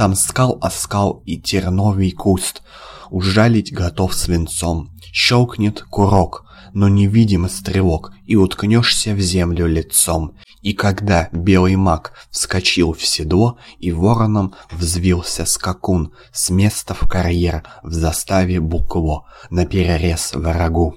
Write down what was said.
Там скал оскал и терновый куст Ужалить готов свинцом. Щелкнет курок, но невидим стрелок, И уткнешься в землю лицом. И когда белый маг вскочил в седло, И вороном взвился скакун С места в карьер в заставе букло На перерез врагу.